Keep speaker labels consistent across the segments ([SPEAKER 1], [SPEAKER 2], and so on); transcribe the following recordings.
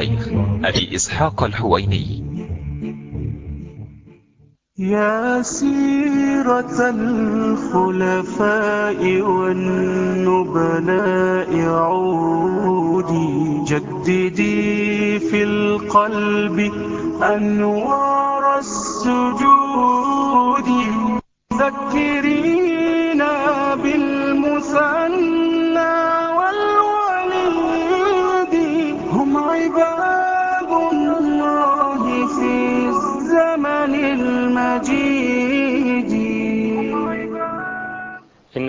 [SPEAKER 1] الشيخ أبي إسحاق الحويني
[SPEAKER 2] يا سيرة الخلفاء والنبلاء عودي جددي في القلب أنوار السجود. ذكري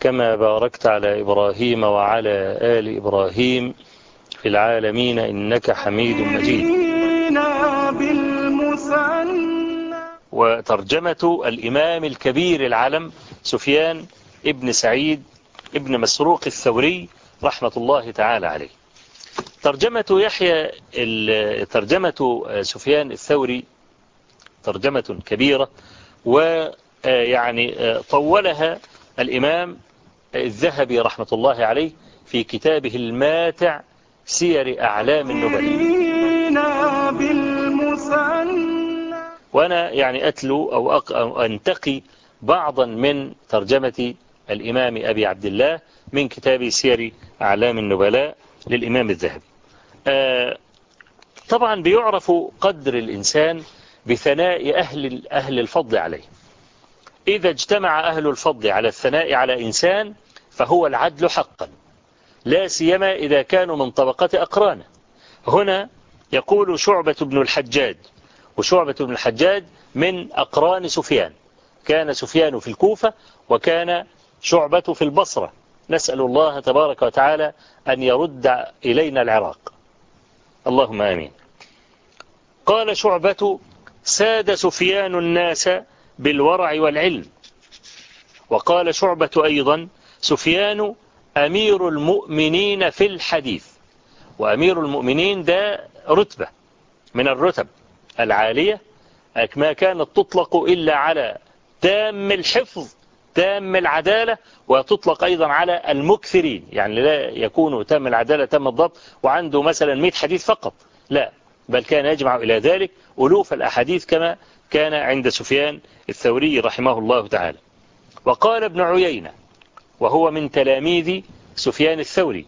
[SPEAKER 3] كما باركت على إبراهيم وعلى آل إبراهيم في العالمين إنك حميد مجيد. وترجمة الإمام الكبير العلم سفيان ابن سعيد ابن مسروق الثوري رحمة الله تعالى عليه. ترجمة يحيى ترجمة سفيان الثوري ترجمة كبيرة ويعني طولها الإمام الذهبي رحمة الله عليه في كتابه الماتع سير أعلام النبلاء وأنا يعني أتلو أو أنتقي بعضا من ترجمة الإمام أبي عبد الله من كتاب سير أعلام النبلاء للإمام الذهبي. آه، طبعا بيعرف قدر الإنسان بثناء أهل, أهل الفضل عليه. إذا اجتمع أهل الفضل على الثناء على إنسان فهو العدل حقا. لا سيما إذا كانوا من طبقة أقرانه هنا يقول شعبة بن الحجاج وشعبة بن الحجاج من أقران سفيان. كان سفيان في الكوفة وكان شعبة في البصرة. نسأل الله تبارك وتعالى أن يرد إلينا العراق. اللهم آمين. قال شعبة ساد سفيان الناس بالورع والعلم. وقال شعبة أيضا سفيان أمير المؤمنين في الحديث. وأمير المؤمنين ده رتبة من الرتب العالية. ما كانت تطلق إلا على تام الحفظ تام العدالة وتطلق أيضا على المكثرين. يعني لا يكون تام العدالة تام الضبط وعنده مثلا 100 حديث فقط. لا بل كان يجمع إلى ذلك ألوف الأحاديث كما كان عند سفيان الثوري رحمه الله تعالى. وقال ابن عيينة وهو من تلاميذ سفيان الثوري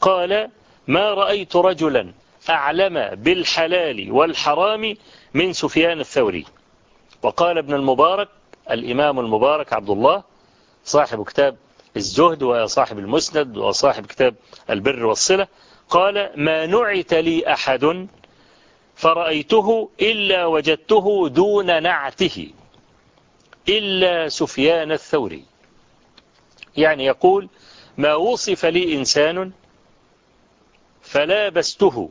[SPEAKER 3] قال ما رأيت رجلا أعلم بالحلال والحرام من سفيان الثوري. وقال ابن المبارك الإمام المبارك عبد الله صاحب كتاب الزهد وصاحب المسند وصاحب كتاب البر والصلة قال ما نعت لي أحد فرأيته إلا وجدته دون نعته إلا سفيان الثوري. يعني يقول ما وصف لي إنسان فلابسته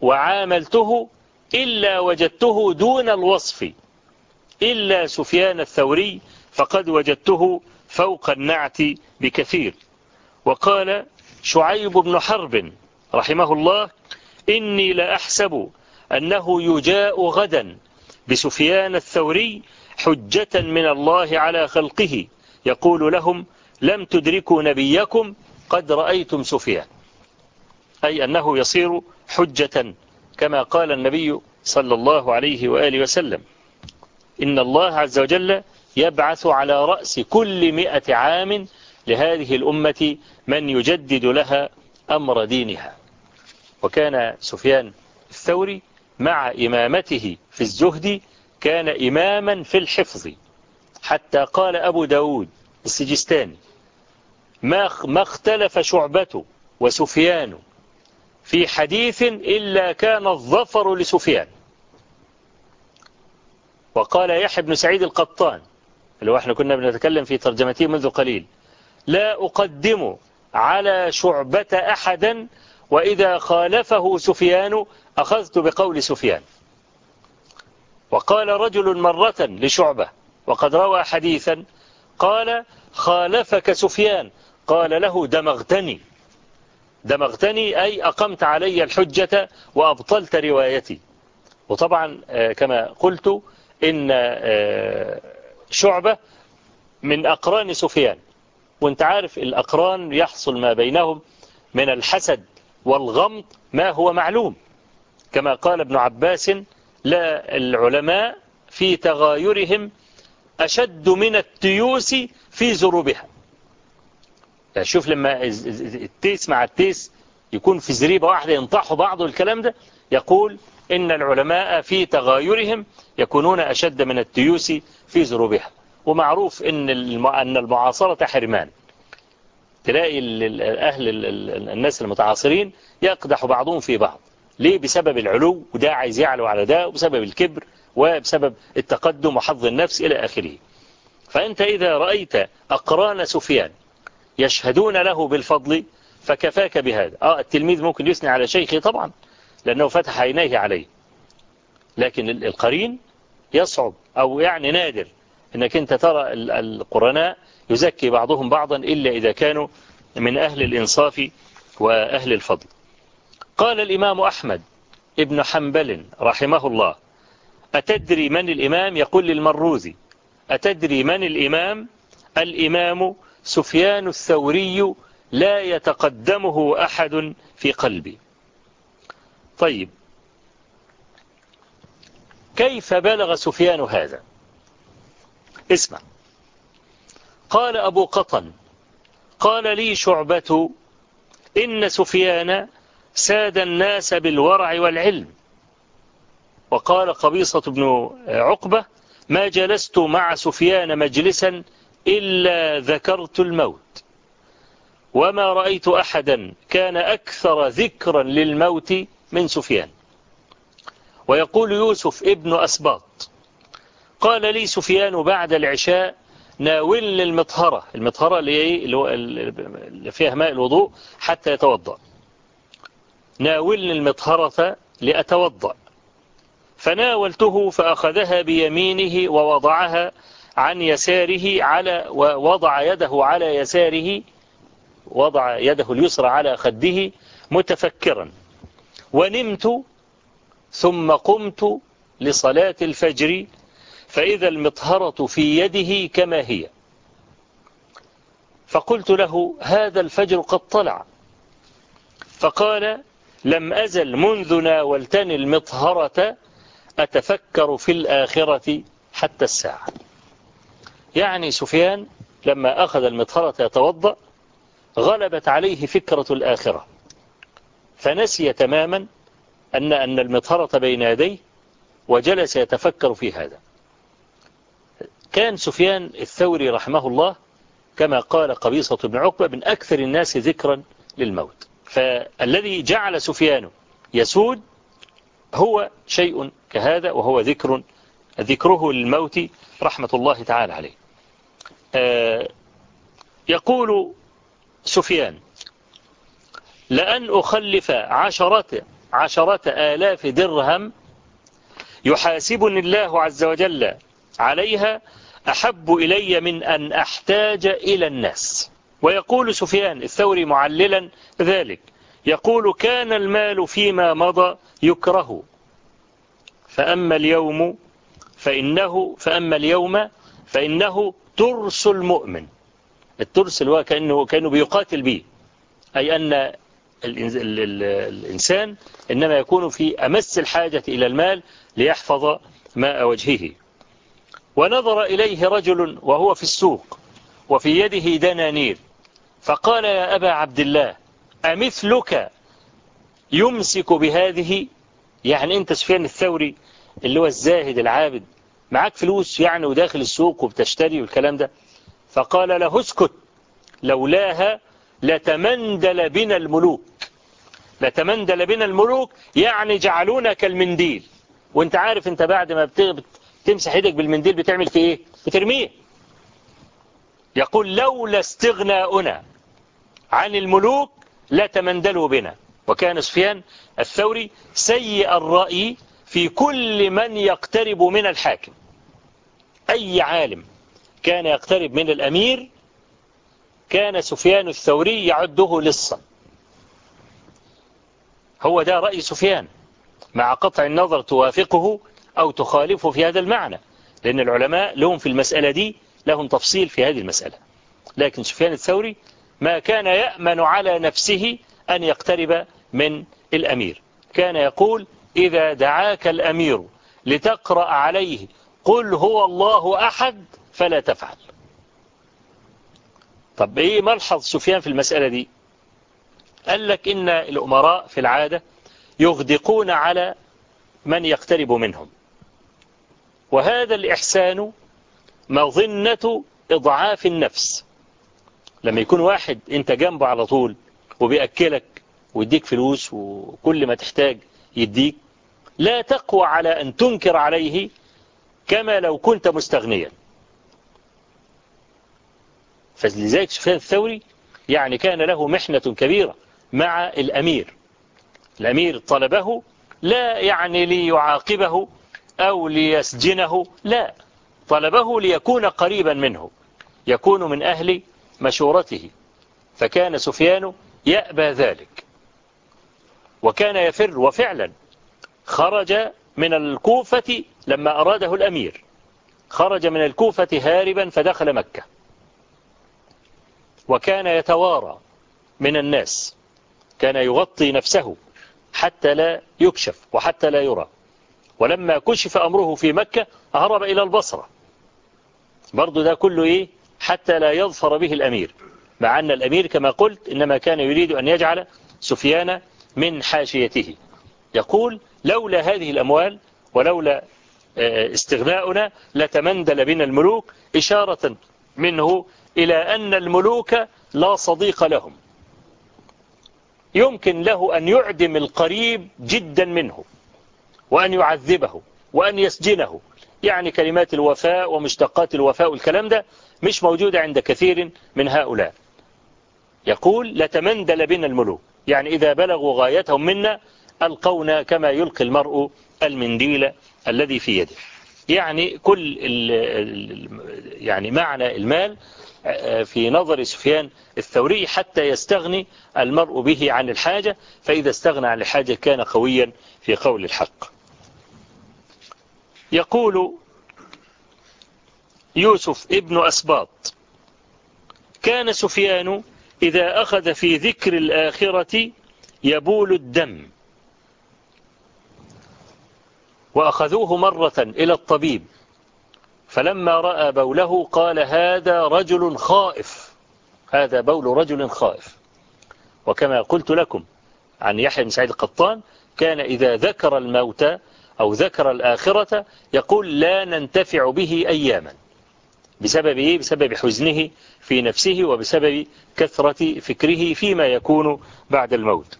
[SPEAKER 3] وعاملته إلا وجدته دون الوصف إلا سفيان الثوري فقد وجدته فوق النعت بكثير. وقال شعيب بن حرب رحمه الله إني لأحسب أنه يجاء غدا بسفيان الثوري حجة من الله على خلقه. يقول لهم لم تدركوا نبيكم قد رأيتم سفيان. أي أنه يصير حجة كما قال النبي صلى الله عليه وآله وسلم. إن الله عز وجل يبعث على رأس كل مئة عام لهذه الأمة من يجدد لها أمر دينها. وكان سفيان الثوري مع إمامته في الزهد كان إماما في الحفظ. حتى قال أبو داود السجستاني ما اختلف شعبته وسفيان في حديث إلا كان الظفر لسفيان. وقال يحيى بن سعيد القطان اللي هو إحنا كنا بنتكلم في ترجمته منذ قليل لا أقدم على شعبة أحدا وإذا خالفه سفيان أخذت بقول سفيان. وقال رجل مرة لشعبة وقد روى حديثا قال خالفك سفيان قال له دمغتني. دمغتني أي أقمت علي الحجة وأبطلت روايتي. وطبعا آه، كما قلت إن آه، شعبة من أقران سفيان. وأنت عارف الأقران يحصل ما بينهم من الحسد والغمط ما هو معلوم. كما قال ابن عباس لا العلماء في تغايرهم أشد من التيوس في زروبها شوف لما التيس مع التيس يكون في زريبة واحدة ينطحوا بعض الكلام ده يقول إن العلماء في تغايرهم يكونون أشد من التيوس في زروبها ومعروف إن المعاصرة حرمان. تلاقي أهل الناس المتعاصرين يقدح بعضهم في بعض. ليه؟ بسبب العلو وده عايز يعلو على ده وبسبب الكبر وبسبب التقدم وحظ النفس إلى آخره. فأنت إذا رأيت أقران سفيان يشهدون له بالفضل فكفاك بهذا. آه التلميذ ممكن يثني على شيخه طبعا لأنه فتح عينيه عليه. لكن القرين يصعب أو يعني نادر أنك أنت ترى القرناء يزكي بعضهم بعضا إلا إذا كانوا من أهل الإنصاف وأهل الفضل. قال الإمام أحمد ابن حنبل رحمه الله أتدري من الإمام؟ يقول للمروزي أتدري من الإمام؟ الإمام سفيان الثوري لا يتقدمه أحد في قلبي. طيب كيف بلغ سفيان هذا؟ اسمع. قال أبو قطن قال لي شعبة إن سفيان ساد الناس بالورع والعلم. وقال قبيصة بن عقبة ما جلست مع سفيان مجلسا إلا ذكرت الموت. وما رأيت أحدا كان أكثر ذكرا للموت من سفيان. ويقول يوسف ابن أسباط قال لي سفيان بعد العشاء ناول المطهرة. المطهرة اللي فيها ماء الوضوء حتى يتوضأ. ناول المطهرة لأتوضأ. فناولته فأخذها بيمينه ووضعها عن يساره على ووضع يده على يساره وضع يده اليسرى على خده متفكرا. ونمت ثم قمت لصلاة الفجر فإذا المطهرة في يده كما هي. فقلت له هذا الفجر قد طلع. فقال لم أزل منذ ناولتني المطهرة أتفكر في الآخرة حتى الساعة. يعني سفيان لما أخذ المطهرة يتوضأ غلبت عليه فكرة الآخرة. فنسي تماما أن أن المطهرة بين يديه وجلس يتفكر في هذا. كان سفيان الثوري رحمه الله كما قال قبيصة بن عقبة من أكثر الناس ذكرا للموت. فالذي جعل سفيان يسود هو شيء كهذا وهو ذكر ذكره للموت رحمة الله تعالى عليه. آه، يقول سفيان لأن أخلف عشرة, عشرة آلاف درهم يحاسبني الله عز وجل عليها أحب إلي من أن أحتاج إلى الناس. ويقول سفيان الثوري معللا ذلك يقول كان المال فيما مضى يكره فأما اليوم فإنه فأما اليوم فإنه ترس المؤمن. الترس اللي هو كأنه, كأنه بيقاتل به. أي أن الإنسان إنما يكون في أمس الحاجة إلى المال ليحفظ ماء وجهه. ونظر إليه رجل وهو في السوق وفي يده دنانير. فقال يا أبا عبد الله أمثلك يمسك بهذه؟ يعني أنت سفيان الثوري اللي هو الزاهد العابد معاك فلوس يعني وداخل السوق وبتشتري والكلام ده؟ فقال له اسكت لولاها لتمندل بنا الملوك. لتمندل بنا الملوك يعني جعلونا كالمنديل وانت عارف انت بعد ما تمسح إيدك بالمنديل بتعمل في إيه؟ بترميه. يقول لولا استغناؤنا عن الملوك لا تمندلوا بنا. وكان سفيان الثوري سيء الرأي في كل من يقترب من الحاكم. أي عالم كان يقترب من الأمير كان سفيان الثوري يعده لصا. هو ده رأي سفيان. مع قطع النظر توافقه أو تخالفه في هذا المعنى لأن العلماء لهم في المسألة دي لهم تفصيل في هذه المسألة. لكن سفيان الثوري ما كان يأمن على نفسه أن يقترب من الأمير. كان يقول إذا دعاك الأمير لتقرأ عليه قل هو الله أحد فلا تفعل. طب إيه ملحظ سفيان في المسألة دي؟ قال لك إن الأمراء في العادة يغدقون على من يقترب منهم. وهذا الإحسان مظنة إضعاف النفس. لما يكون واحد أنت جنبه على طول وبيأكلك ويديك فلوس وكل ما تحتاج يديك لا تقوى على أن تنكر عليه كما لو كنت مستغنيا. فلذلك سفيان الثوري يعني كان له محنة كبيرة مع الأمير. الأمير طلبه لا يعني ليعاقبه أو ليسجنه؟ لا. طلبه ليكون قريبا منه. يكون من أهل مشورته. فكان سفيان يأبى ذلك. وكان يفر وفعلا خرج من الكوفة لما أراده الأمير. خرج من الكوفة هاربا فدخل مكة. وكان يتوارى من الناس. كان يغطي نفسه حتى لا يكشف وحتى لا يرى. ولما كشف أمره في مكة هرب إلى البصرة. برضو ده كله إيه؟ حتى لا يظفر به الأمير. مع أن الأمير كما قلت إنما كان يريد أن يجعل سفيان من حاشيته. يقول لولا هذه الأموال ولولا آه، استغناؤنا لتمندل بنا الملوك إشارة منه إلى أن الملوك لا صديق لهم. يمكن له أن يعدم القريب جدا منه. وأن يعذبه وأن يسجنه. يعني كلمات الوفاء ومشتقات الوفاء والكلام ده مش موجودة عند كثير من هؤلاء. يقول لتمندل بنا الملوك. يعني إذا بلغوا غايتهم منا ألقونا كما يلقي المرء المنديل الذي في يده. يعني كل يعني معنى المال آه، في نظر سفيان الثوري حتى يستغني المرء به عن الحاجة. فإذا استغنى عن الحاجة كان قويا في قول الحق. يقول يوسف ابن أسباط كان سفيان إذا أخذ في ذكر الآخرة يبول الدم. وأخذوه مرة إلى الطبيب فلما رأى بوله قال هذا رجل خائف هذا بول رجل خائف. وكما قلت لكم عن يحيى بن سعيد القطان كان إذا ذكر الموتى أو ذكر الآخرة يقول لا ننتفع به أياما. بسبب إيه؟ بسبب حزنه في نفسه وبسبب كثرة فكره فيما يكون بعد الموت.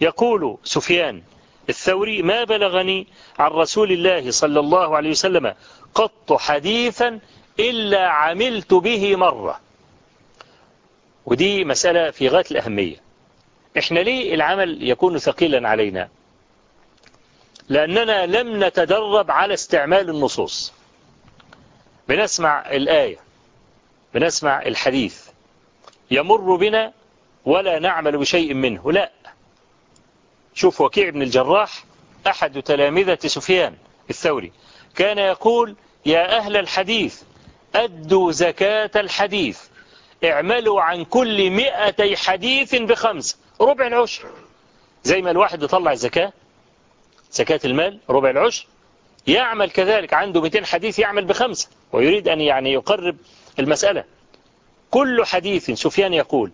[SPEAKER 3] يقول سفيان الثوري ما بلغني عن رسول الله صلى الله عليه وسلم قط حديثا إلا عملت به مرة. ودي مسألة في غاية الأهمية. إحنا ليه العمل يكون ثقيلا علينا؟ لأننا لم نتدرب على استعمال النصوص. بنسمع الآية بنسمع الحديث. يمر بنا ولا نعمل بشيء منه لا. شوف وكيع بن الجراح أحد تلامذة سفيان الثوري كان يقول يا أهل الحديث أدوا زكاة الحديث اعملوا عن كل مئتي حديث بخمس ربع العشر. زي ما الواحد يطلع الزكاة زكاة المال ربع العشر يعمل كذلك عنده 200 حديث يعمل بخمسة ويريد أن يعني يقرب المسألة. كل حديث سفيان يقول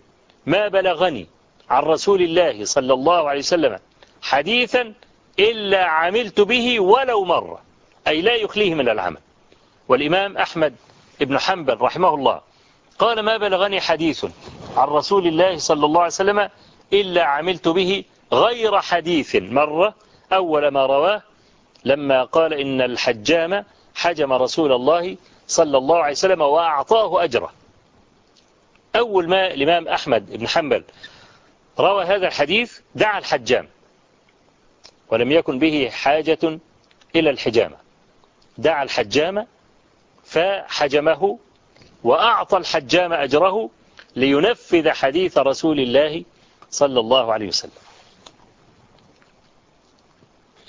[SPEAKER 3] ما بلغني عن رسول الله صلى الله عليه وسلم حديثا إلا عملت به ولو مرة. أي لا يخليه من العمل. والإمام أحمد ابن حنبل رحمه الله قال ما بلغني حديث عن رسول الله صلى الله عليه وسلم إلا عملت به غير حديث مرة أول ما رواه لما قال إن الحجام حجم رسول الله صلى الله عليه وسلم وأعطاه أجره. أول ما الإمام أحمد بن حنبل روى هذا الحديث دعا الحجام ولم يكن به حاجة إلى الحجامة. دعا الحجام فحجمه وأعطى الحجام أجره لينفذ حديث رسول الله صلى الله عليه وسلم.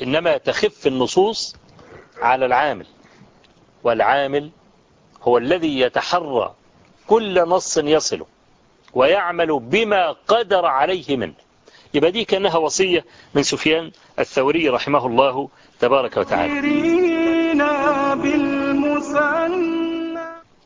[SPEAKER 3] إنما تخف النصوص على العامل. والعامل هو الذي يتحرى كل نص يصله ويعمل بما قدر عليه منه. يبقى دي كأنها وصية من سفيان الثوري رحمه الله تبارك وتعالى.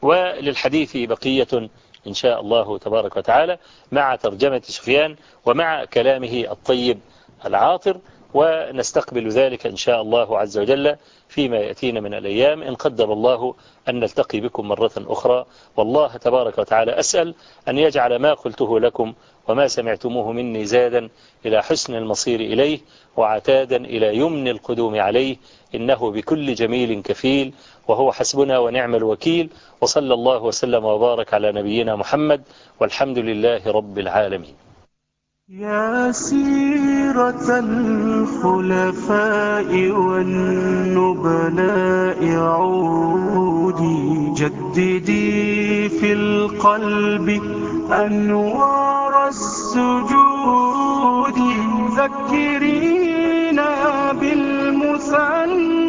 [SPEAKER 3] وللحديث بقية إن شاء الله تبارك وتعالى مع ترجمة سفيان ومع كلامه الطيب العاطر ونستقبل ذلك إن شاء الله عز وجل فيما يأتينا من الأيام. إن قدم الله أن نلتقي بكم مرة أخرى. والله تبارك وتعالى أسأل أن يجعل ما قلته لكم وما سمعتموه مني زادا إلى حسن المصير إليه وعتادا إلى يمن القدوم عليه. إنه بكل جميل كفيل. وهو حسبنا ونعم الوكيل. وصلى الله وسلم وبارك على نبينا محمد. والحمد لله رب العالمين.
[SPEAKER 2] يا سيرة الخلفاء والنبلاء عودي جددي في القلب أنوار السجود ذكرينا بالمسلم